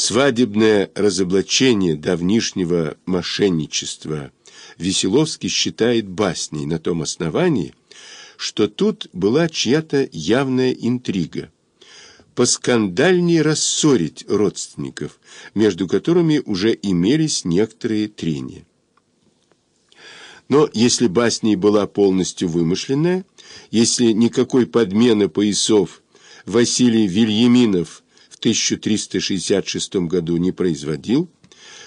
Свадебное разоблачение давнишнего мошенничества Веселовский считает басней на том основании, что тут была чья-то явная интрига. Поскандальнее рассорить родственников, между которыми уже имелись некоторые трения. Но если басня была полностью вымышленная, если никакой подмены поясов Василий Вильяминов 1366 году не производил,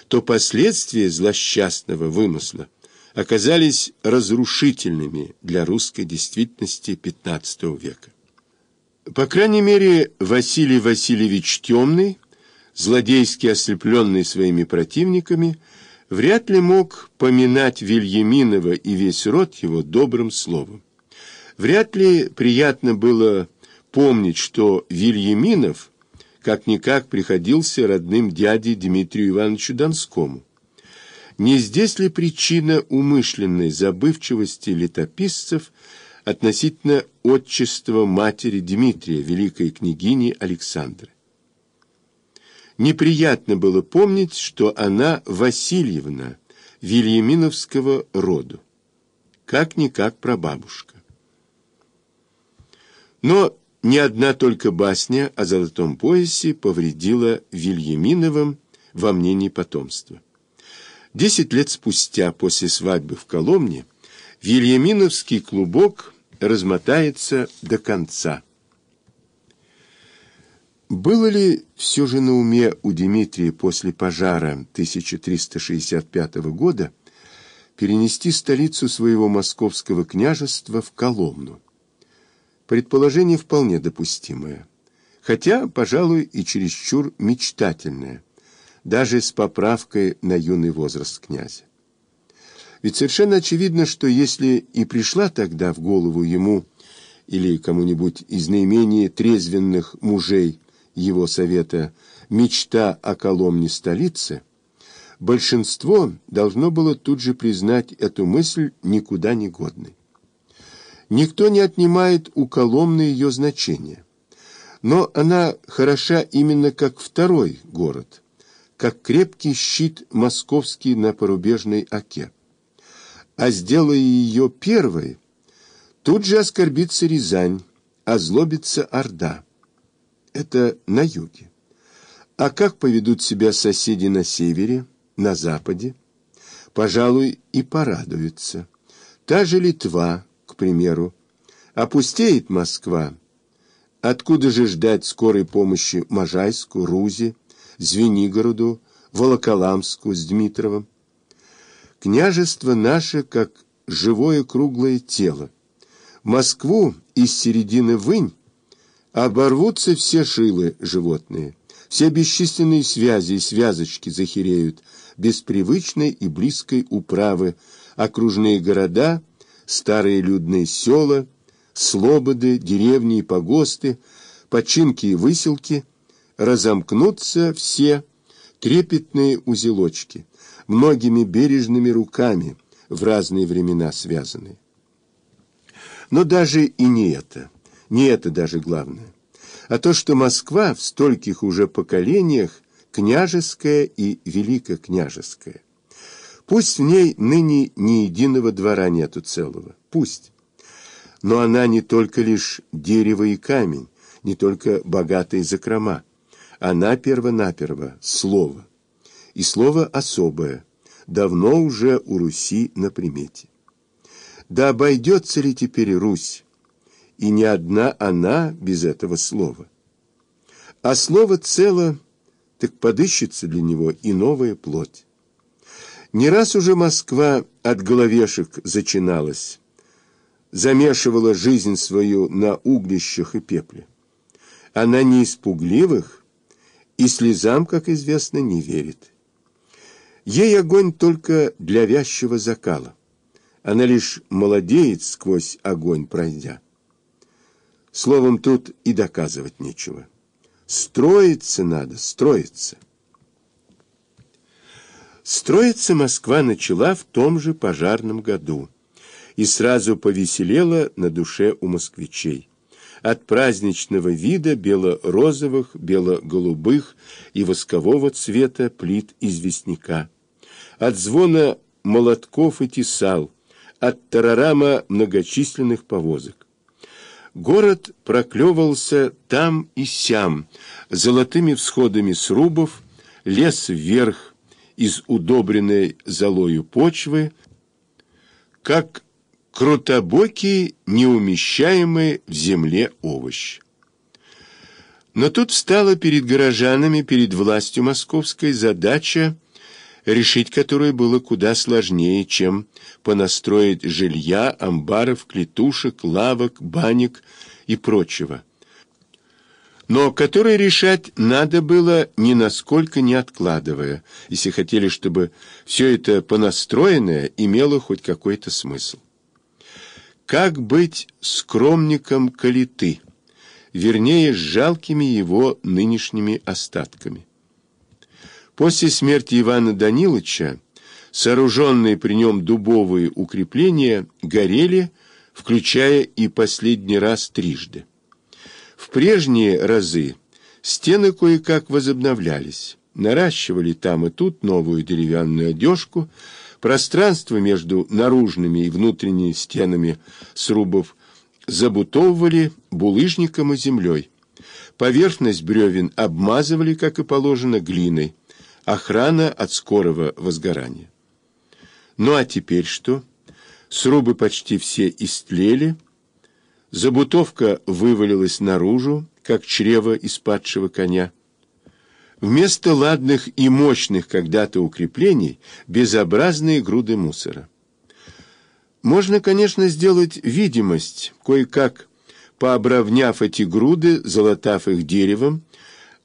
то последствия злосчастного вымысла оказались разрушительными для русской действительности XV века. По крайней мере, Василий Васильевич Темный, злодейски ослепленный своими противниками, вряд ли мог поминать Вильяминова и весь род его добрым словом. Вряд ли приятно было помнить, что Вильяминов как-никак приходился родным дяде Дмитрию Ивановичу Донскому. Не здесь ли причина умышленной забывчивости летописцев относительно отчества матери Дмитрия, великой княгини Александры? Неприятно было помнить, что она Васильевна Вильяминовского роду, как-никак прабабушка. Но ни одна только басня о золотом поясе повредила Вильяминовым во мнении потомства. Десять лет спустя, после свадьбы в Коломне, Вильяминовский клубок размотается до конца. Было ли все же на уме у Дмитрия после пожара 1365 года перенести столицу своего московского княжества в Коломну? Предположение вполне допустимое, хотя, пожалуй, и чересчур мечтательное – даже с поправкой на юный возраст князя. Ведь совершенно очевидно, что если и пришла тогда в голову ему или кому-нибудь из наименее трезвенных мужей его совета мечта о Коломне столице, большинство должно было тут же признать эту мысль никуда не годной. Никто не отнимает у Коломны ее значение, но она хороша именно как второй город, как крепкий щит московский на порубежной оке. А сделая ее первой, тут же оскорбится Рязань, озлобится Орда. Это на юге. А как поведут себя соседи на севере, на западе? Пожалуй, и порадуются. Та же Литва, примеру. Опустеет Москва. Откуда же ждать скорой помощи Можайску, Рузе, Звенигороду, Волоколамску с Дмитровым. Княжество наше, как живое круглое тело. Москву из середины вынь оборвутся все шилы животные, все бесчисленные связи и связочки захереют без привычной и близкой управы, окружные города, старые людные села, слободы, деревни и погосты, починки и выселки – разомкнутся все трепетные узелочки, многими бережными руками в разные времена связанные. Но даже и не это, не это даже главное, а то, что Москва в стольких уже поколениях княжеская и великокняжеская. Пусть в ней ныне ни единого двора нету целого, пусть. Но она не только лишь дерево и камень, не только богатые закрома, она перво-наперво слово. И слово особое, давно уже у Руси на примете. Да обойдется ли теперь Русь? И не одна она без этого слова. А слово цело, так подыщется для него и новая плоть. Не раз уже Москва от головешек зачиналась, замешивала жизнь свою на углищах и пепле. Она не испугливых, и слезам, как известно, не верит. Ей огонь только для вязчего закала. Она лишь молодеет сквозь огонь пройдя. Словом, тут и доказывать нечего. Строиться надо, строиться. Строиться Москва начала в том же пожарном году и сразу повеселела на душе у москвичей. от праздничного вида бело-розовых, бело-голубых и воскового цвета плит известняка, от звона молотков и тесал, от тарарама многочисленных повозок. Город проклевывался там и сям, золотыми всходами срубов, лес вверх из удобренной золою почвы, как крутобокий, неумещаемый в земле овощ. Но тут встала перед горожанами, перед властью московской задача, решить которую было куда сложнее, чем понастроить жилья, амбаров, клетушек, лавок, банек и прочего. Но которые решать надо было ни насколько не откладывая, если хотели, чтобы все это понастроенное имело хоть какой-то смысл. Как быть скромником калиты, вернее, с жалкими его нынешними остатками? После смерти Ивана Даниловича сооруженные при нем дубовые укрепления горели, включая и последний раз трижды. В прежние разы стены кое-как возобновлялись, наращивали там и тут новую деревянную одежку, Пространство между наружными и внутренними стенами срубов забутовывали булыжником и землей. Поверхность бревен обмазывали, как и положено, глиной. Охрана от скорого возгорания. Ну а теперь что? Срубы почти все истлели. Забутовка вывалилась наружу, как чрево из падшего коня. Вместо ладных и мощных когда-то укреплений безобразные груды мусора. Можно, конечно, сделать видимость, кое-как пообровняв эти груды, золотав их деревом,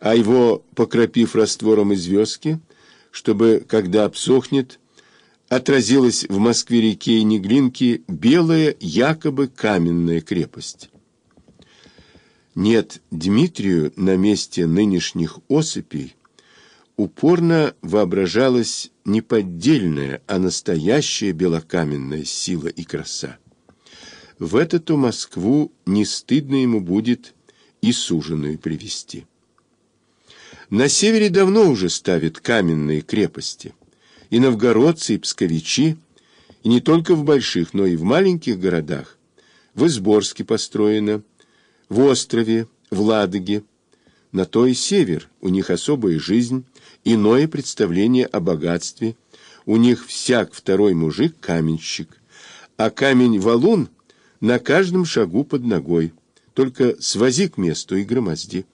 а его покропив раствором из звездки, чтобы, когда обсохнет, отразилась в Москве-реке и Неглинке белая, якобы каменная крепость. Нет, Дмитрию на месте нынешних осыпей упорно воображалась не поддельная, а настоящая белокаменная сила и краса. В эту Москву не стыдно ему будет и суженую привести. На севере давно уже ставят каменные крепости. И новгородцы, и псковичи, и не только в больших, но и в маленьких городах. В Изборске построено, в острове, в Ладоге. На то и север, у них особая жизнь, иное представление о богатстве. У них всяк второй мужик каменщик, а камень-валун на каждом шагу под ногой. Только свози к месту и громозди.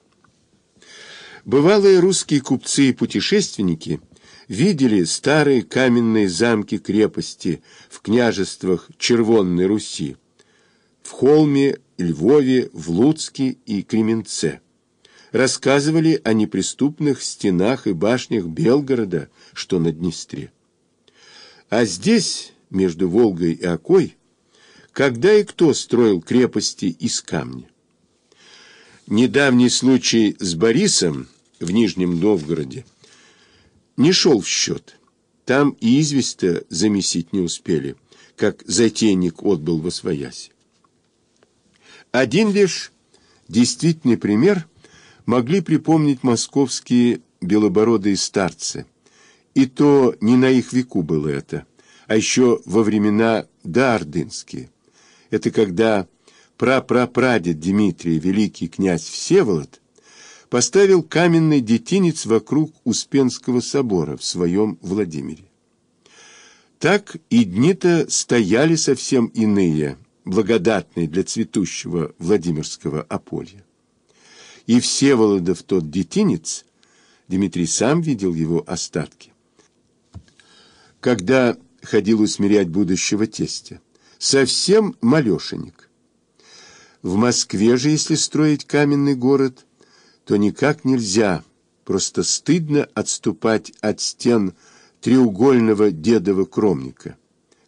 Бывалые русские купцы и путешественники видели старые каменные замки-крепости в княжествах Червонной Руси, в Холме Львове, в Луцке и Кременце. Рассказывали о неприступных стенах и башнях Белгорода, что на Днестре. А здесь, между Волгой и Окой, когда и кто строил крепости из камня? Недавний случай с Борисом в Нижнем Новгороде не шел в счет. Там и известь-то замесить не успели, как затейник отбыл во своясь. Один лишь действительный пример могли припомнить московские белобородые старцы. И то не на их веку было это, а еще во времена доордынские. Это когда прапрапрадед Дмитрий, великий князь Всеволод, поставил каменный детинец вокруг Успенского собора в своем Владимире. Так и дни-то стояли совсем иные, благодатный для цветущего Владимирского ополья. И Всеволодов тот детинец, Дмитрий сам видел его остатки. Когда ходил усмирять будущего тестя, совсем малешенек. В Москве же, если строить каменный город, то никак нельзя, просто стыдно отступать от стен треугольного дедова кромника.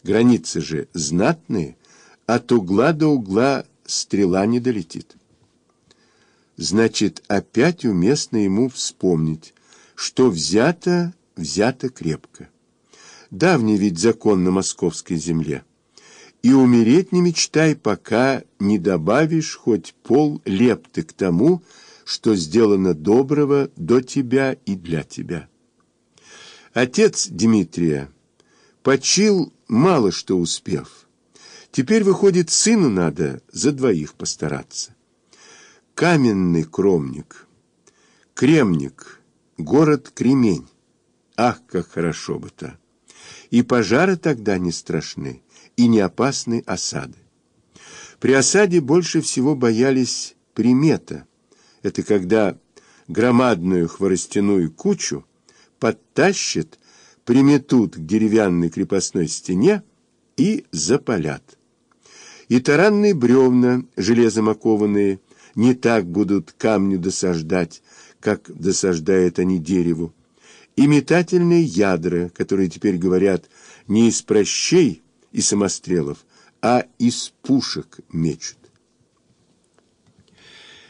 Границы же знатные – от угла до угла стрела не долетит. Значит, опять уместно ему вспомнить, что взято, взято крепко. Давний ведь закон на московской земле. и умереть не мечтай, пока не добавишь хоть пол лепты к тому, что сделано доброго до тебя и для тебя. Отец Дмитрия почил мало что успев. Теперь, выходит, сыну надо за двоих постараться. Каменный кромник, кремник, город Кремень. Ах, как хорошо бы-то! И пожары тогда не страшны и не опасны осады. При осаде больше всего боялись примета. Это когда громадную хворостяную кучу подтащат, приметут к деревянной крепостной стене и запалят. И таранные бревна, железом окованные, не так будут камню досаждать, как досаждают они дереву. И метательные ядра, которые теперь говорят не из прощей, и самострелов, а из пушек мечут.